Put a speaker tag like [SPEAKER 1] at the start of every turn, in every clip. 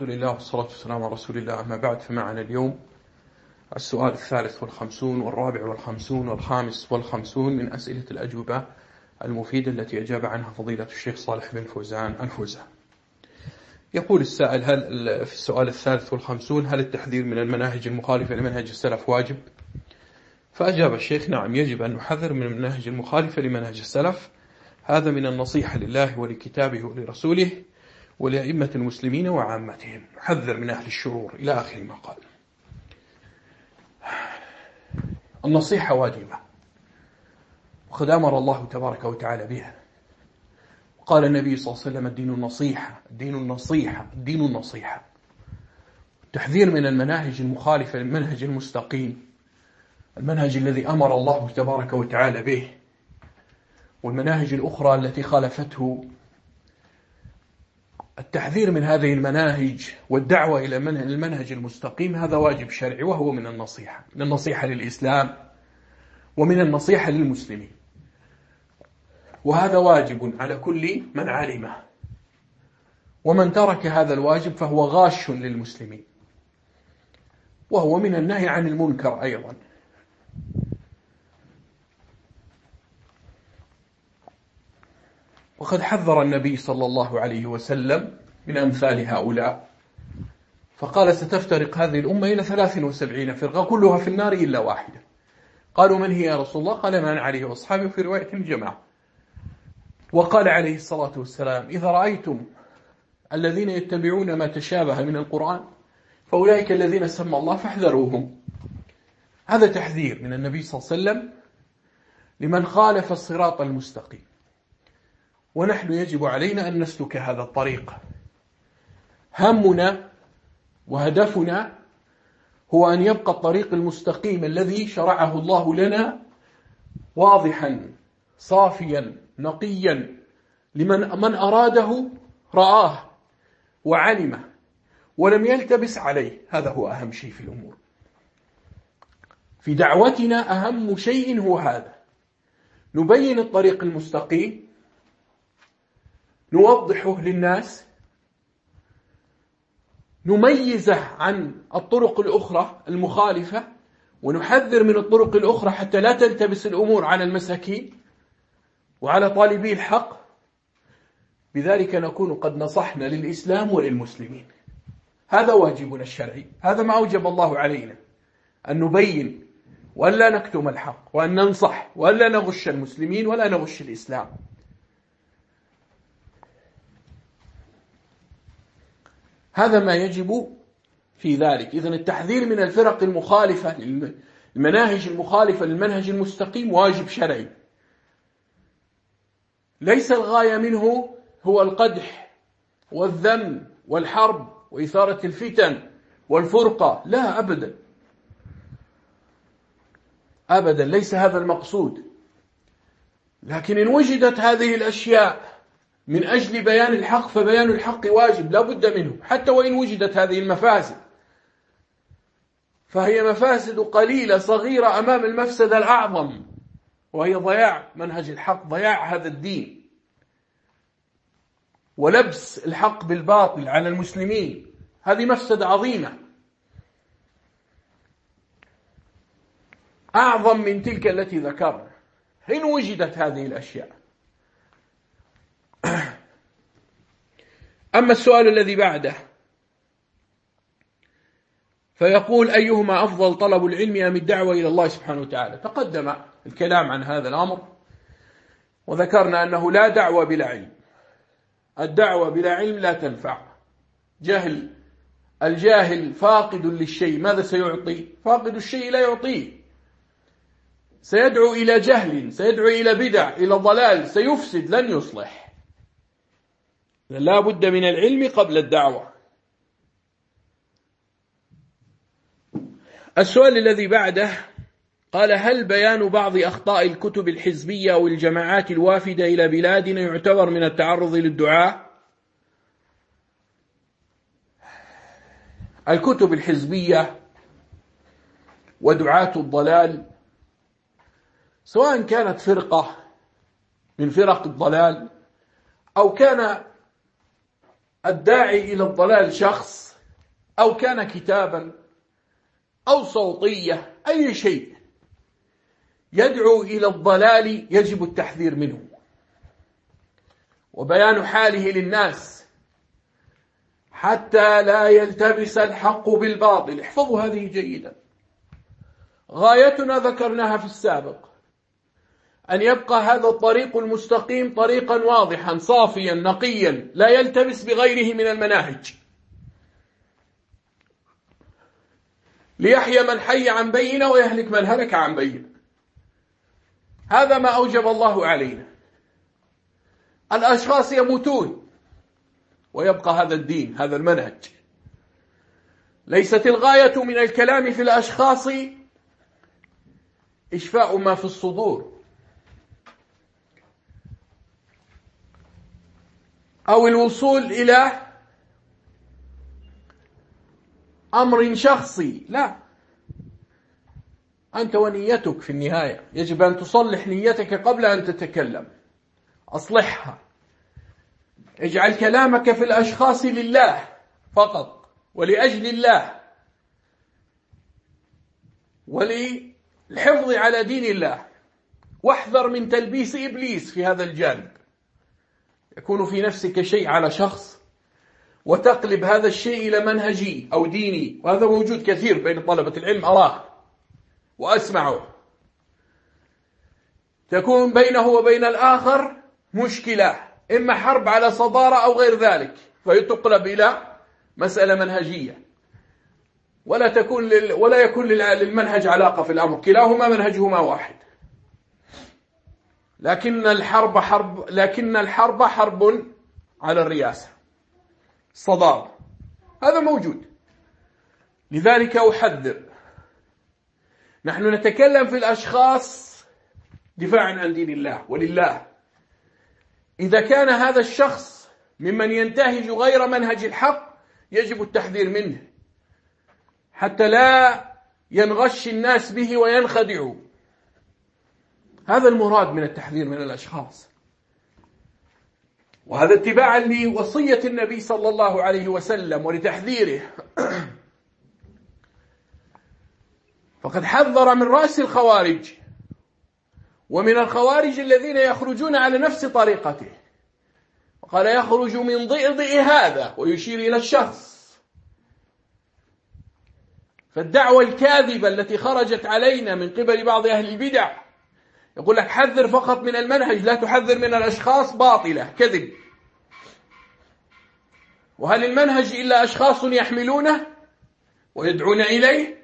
[SPEAKER 1] الحمد لله والصلاة والسلام على رسول الله. أما بعد فمعنا اليوم السؤال الثالث والخمسون والرابع والخمسون والخامس والخمسون من أسئلة الأجوبة المفيدة التي أجاب عنها فضيلة الشيخ صالح بن فوزان الفوزان. يقول السائل هل في السؤال الثالث والخمسون هل التحذير من المناهج المخالفة لمنهج السلف واجب؟ فأجاب الشيخ نعم يجب أن نحذر من المناهج المخالفة لمنهج السلف. هذا من النصيحة لله ولكتابه ولرسوله. ولأئمة المسلمين وعامتهم. حذر من أهل الشرور. إلى آخر ما قال. النصيحة واجبة. وقد أمر الله تبارك وتعالى بها. قال النبي صلى الله عليه وسلم الدين النصيحة الدين النصيحة الدين النصيحة. التحذير من المناهج المخالفة للمنهج المستقيم. المنهج الذي أمر الله تبارك وتعالى به. والمناهج الأخرى التي خالفته التحذير من هذه المناهج والدعوة إلى المنهج المستقيم هذا واجب شرعي وهو من النصيحة. من النصيحة للإسلام ومن النصيحة للمسلمين. وهذا واجب على كل من علمه. ومن ترك هذا الواجب فهو غاش للمسلمين. وهو من النهي عن المنكر أيضا. وقد حذر النبي صلى الله عليه وسلم من أمثال هؤلاء. فقال ستفترق هذه الأمة إلى 73 فرقة كلها في النار إلا واحدة. قالوا من هي يا رسول الله؟ قال من عليه وأصحابه في رواية الجماعة. وقال عليه الصلاة والسلام إذا رأيتم الذين يتبعون ما تشابه من القرآن فأولئك الذين سمى الله فاحذروهم. هذا تحذير من النبي صلى الله عليه وسلم لمن خالف الصراط المستقيم. ونحن يجب علينا أن نسلك هذا الطريق. همنا وهدفنا هو أن يبقى الطريق المستقيم الذي شرعه الله لنا واضحا صافيا نقيا لمن من أراده رآه وعلمه ولم يلتبس عليه. هذا هو أهم شيء في الأمور. في دعوتنا أهم شيء هو هذا. نبين الطريق المستقيم نوضحه للناس نميزه عن الطرق الأخرى المخالفة ونحذر من الطرق الأخرى حتى لا تلتبس الأمور على المساكين وعلى طالبي الحق. بذلك نكون قد نصحنا للإسلام وللمسلمين. هذا واجبنا الشرعي. هذا ما أوجب الله علينا. أن نبين وأن لا نكتم الحق وأن ننصح وأن لا نغش المسلمين ولا نغش الإسلام. هذا ما يجب في ذلك. إذا التحذير من الفرق المخالفة المناهج المخالفة للمنهج المستقيم واجب شرعي. ليس الغاية منه هو القدح والذم والحرب وإثارة الفتن والفرقة. لا أبدا. أبدا ليس هذا المقصود. لكن إن وجدت هذه الأشياء من أجل بيان الحق فبيان الحق واجب لا بد منه حتى وإن وجدت هذه المفاسد. فهي مفاسد قليلة صغيرة أمام المفسدة الأعظم وهي ضياع منهج الحق ضياع هذا الدين. ولبس الحق بالباطل على المسلمين هذه مفسدة عظيمة. أعظم من تلك التي ذكرنا. إن وجدت هذه الأشياء أما السؤال الذي بعده فيقول أيهما أفضل طلب العلم أم الدعوة إلى الله سبحانه وتعالى؟ تقدم الكلام عن هذا الأمر وذكرنا أنه لا دعوة بلا علم. الدعوة بلا علم لا تنفع. جهل الجاهل فاقد للشيء. ماذا سيعطي؟ فاقد الشيء لا يعطيه. سيدعو إلى جهل سيدعو إلى بدع إلى ضلال سيفسد لن يصلح. لا بد من العلم قبل الدعوة. السؤال الذي بعده قال هل بيان بعض أخطاء الكتب الحزبية والجماعات الوافدة إلى بلادنا يعتبر من التعرض للدعاء؟ الكتب الحزبية ودعاة الضلال سواء كانت فرقة من فرق الضلال أو كان الداعي إلى الضلال شخص أو كان كتابا أو صوتية أي شيء يدعو إلى الضلال يجب التحذير منه. وبيان حاله للناس حتى لا يلتبس الحق بالباطل. احفظوا هذه جيدا. غايتنا ذكرناها في السابق. أن يبقى هذا الطريق المستقيم طريقا واضحا صافيا نقيا لا يلتبس بغيره من المناهج. ليحيى من حي عن بينة ويهلك من هلك عن بينة. هذا ما أوجب الله علينا. الأشخاص يموتون ويبقى هذا الدين هذا المنهج. ليست الغاية من الكلام في الأشخاص إشفاء ما في الصدور. أو الوصول إلى أمر شخصي. لا. أنت ونيتك في النهاية. يجب أن تصلح نيتك قبل أن تتكلم. أصلحها. اجعل كلامك في الأشخاص لله فقط ولأجل الله وللحفظ على دين الله. واحذر من تلبيس إبليس في هذا الجانب. يكون في نفسك شيء على شخص وتقلب هذا الشيء إلى منهجي أو ديني. وهذا موجود كثير بين طلبة العلم أراه وأسمعه. تكون بينه وبين الآخر مشكلة إما حرب على صدارة أو غير ذلك فيتقلب إلى مسألة منهجية. ولا تكون لل... ولا يكون للمنهج علاقة في الأمر كلاهما منهجهما واحد. لكن الحرب حرب لكن الحرب حرب على الرئاسة. صدارة هذا موجود. لذلك أحذر. نحن نتكلم في الأشخاص دفاعا عن دين الله ولله. إذا كان هذا الشخص ممن ينتهج غير منهج الحق يجب التحذير منه. حتى لا ينغش الناس به وينخدعوا هذا المراد من التحذير من الأشخاص. وهذا اتباعا لوصية النبي صلى الله عليه وسلم ولتحذيره. فقد حذر من رأس الخوارج ومن الخوارج الذين يخرجون على نفس طريقته. وقال يخرج من ضئضئ هذا ويشير إلى الشخص. فالدعوة الكاذبة التي خرجت علينا من قبل بعض أهل البدع يقول لك حذر فقط من المنهج لا تحذر من الأشخاص باطلة كذب. وهل المنهج إلا أشخاص يحملونه ويدعون إليه؟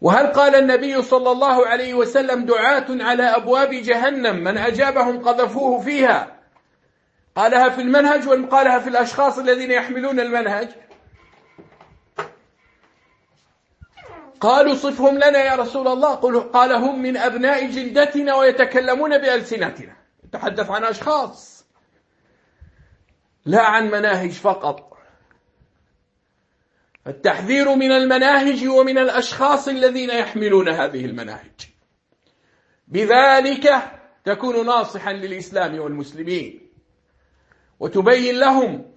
[SPEAKER 1] وهل قال النبي صلى الله عليه وسلم دعاة على أبواب جهنم من أجابهم قذفوه فيها؟ قالها في المنهج وقالها في الأشخاص الذين يحملون المنهج. قالوا صفهم لنا يا رسول الله. قال هم من أبناء جلدتنا ويتكلمون بألسنتنا. يتحدث عن أشخاص. لا عن مناهج فقط. التحذير من المناهج ومن الأشخاص الذين يحملون هذه المناهج. بذلك تكون ناصحا للإسلام والمسلمين. وتبين لهم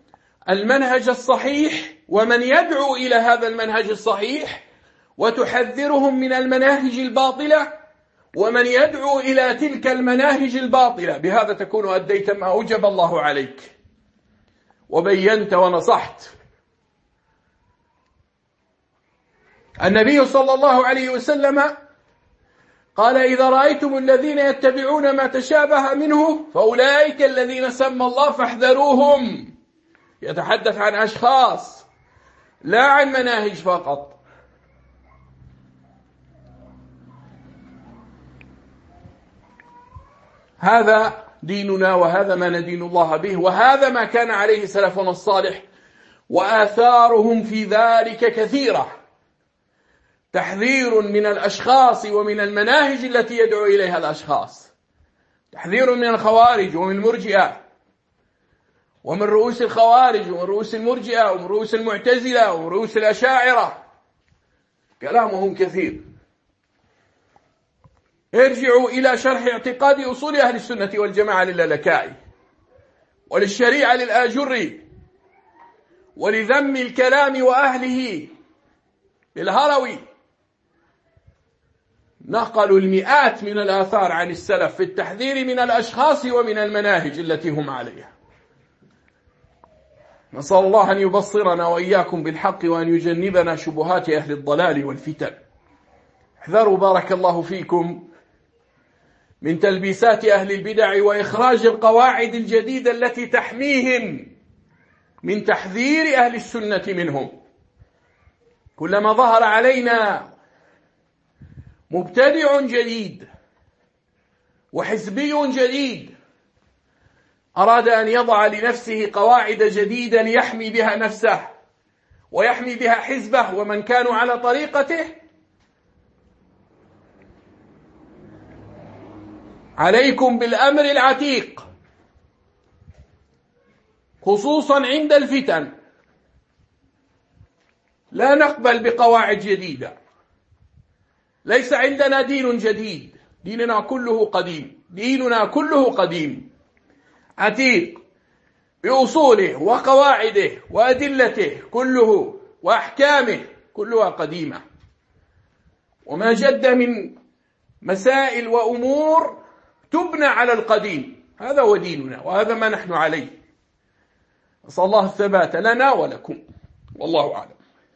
[SPEAKER 1] المنهج الصحيح ومن يدعو إلى هذا المنهج الصحيح وتحذرهم من المناهج الباطلة ومن يدعو إلى تلك المناهج الباطلة. بهذا تكون أديت ما أوجب الله عليك. وبينت ونصحت. النبي صلى الله عليه وسلم قال إذا رأيتم الذين يتبعون ما تشابه منه فأولئك الذين سمى الله فاحذروهم. يتحدث عن أشخاص لا عن مناهج فقط. هذا ديننا وهذا ما ندين الله به وهذا ما كان عليه سلفنا الصالح وآثارهم في ذلك كثيرة. تحذير من الأشخاص ومن المناهج التي يدعو إليها الأشخاص. تحذير من الخوارج ومن المرجئة. ومن رؤوس الخوارج ومن رؤوس المرجئة ومن رؤوس المعتزلة ومن رؤوس الأشاعرة. كلامهم كثير. ارجعوا إلى شرح اعتقاد أصول أهل السنة والجماعة للالكائي وللشريعة للآجري ولذم الكلام وأهله للهروي. نقلوا المئات من الآثار عن السلف في التحذير من الأشخاص ومن المناهج التي هم عليها. نسأل الله أن يبصرنا وإياكم بالحق وأن يجنبنا شبهات أهل الضلال والفتن. احذروا بارك الله فيكم. من تلبيسات أهل البدع وإخراج القواعد الجديدة التي تحميهم من تحذير أهل السنة منهم. كلما ظهر علينا مبتدع جديد وحزبي جديد أراد أن يضع لنفسه قواعد جديدة ليحمي بها نفسه ويحمي بها حزبه ومن كانوا على طريقته عليكم بالأمر العتيق. خصوصا عند الفتن. لا نقبل بقواعد جديدة. ليس عندنا دين جديد. ديننا كله قديم. ديننا كله قديم. عتيق. بأصوله وقواعده وأدلته كله وأحكامه كلها قديمة. وما جد من مسائل وأمور تبنى على القديم. هذا هو ديننا وهذا ما نحن عليه. نسأل الله الثبات لنا ولكم. والله أعلم.